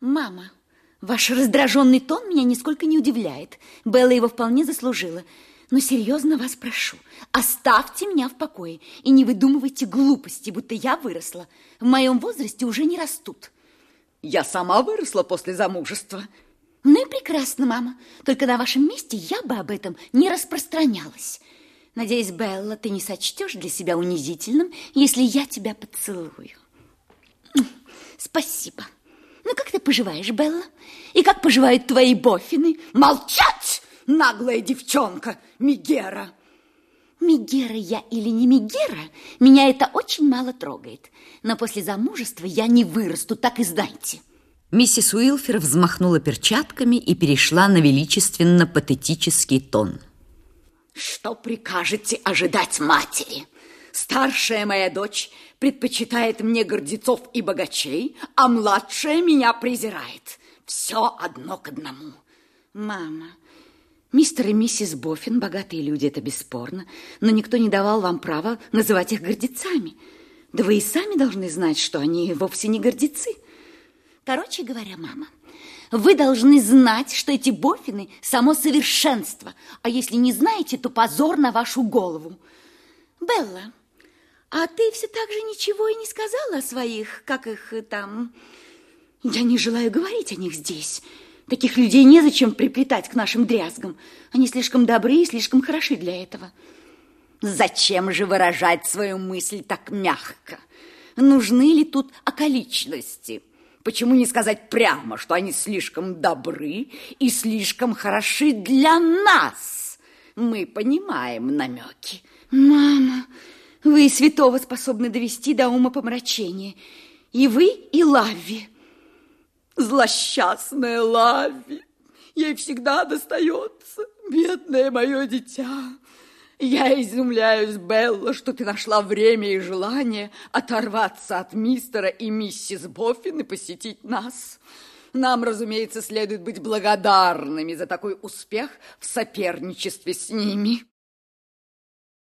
Мама, ваш раздраженный тон меня нисколько не удивляет. Белла его вполне заслужила. Но серьезно вас прошу, оставьте меня в покое и не выдумывайте глупости, будто я выросла. В моем возрасте уже не растут. Я сама выросла после замужества. Ну и прекрасно, мама. Только на вашем месте я бы об этом не распространялась. Надеюсь, Белла, ты не сочтешь для себя унизительным, если я тебя поцелую. Спасибо. Ну, как ты поживаешь, Белла? И как поживают твои бофины? Молчать, наглая девчонка, Мигера! Мигера я или не Мигера, меня это очень мало трогает. Но после замужества я не вырасту, так и знайте. Миссис Уилфер взмахнула перчатками и перешла на величественно-патетический тон. Что прикажете ожидать матери? Старшая моя дочь предпочитает мне гордецов и богачей, а младшая меня презирает. Все одно к одному. Мама, мистер и миссис Боффин богатые люди, это бесспорно, но никто не давал вам права называть их гордецами. Да вы и сами должны знать, что они вовсе не гордецы. Короче говоря, мама, вы должны знать, что эти Боффины – само совершенство, а если не знаете, то позор на вашу голову. Белла, а ты все так же ничего и не сказала о своих, как их там... Я не желаю говорить о них здесь. Таких людей незачем приплетать к нашим дрязгам. Они слишком добры и слишком хороши для этого. Зачем же выражать свою мысль так мягко? Нужны ли тут околичности? Почему не сказать прямо, что они слишком добры и слишком хороши для нас? Мы понимаем намеки. Мама... Вы и святого способны довести до ума помрачения. И вы, и Лави. Злосчастная Лави. Ей всегда достается, бедное мое дитя. Я изумляюсь, Белла, что ты нашла время и желание оторваться от мистера и миссис Боффин и посетить нас. Нам, разумеется, следует быть благодарными за такой успех в соперничестве с ними.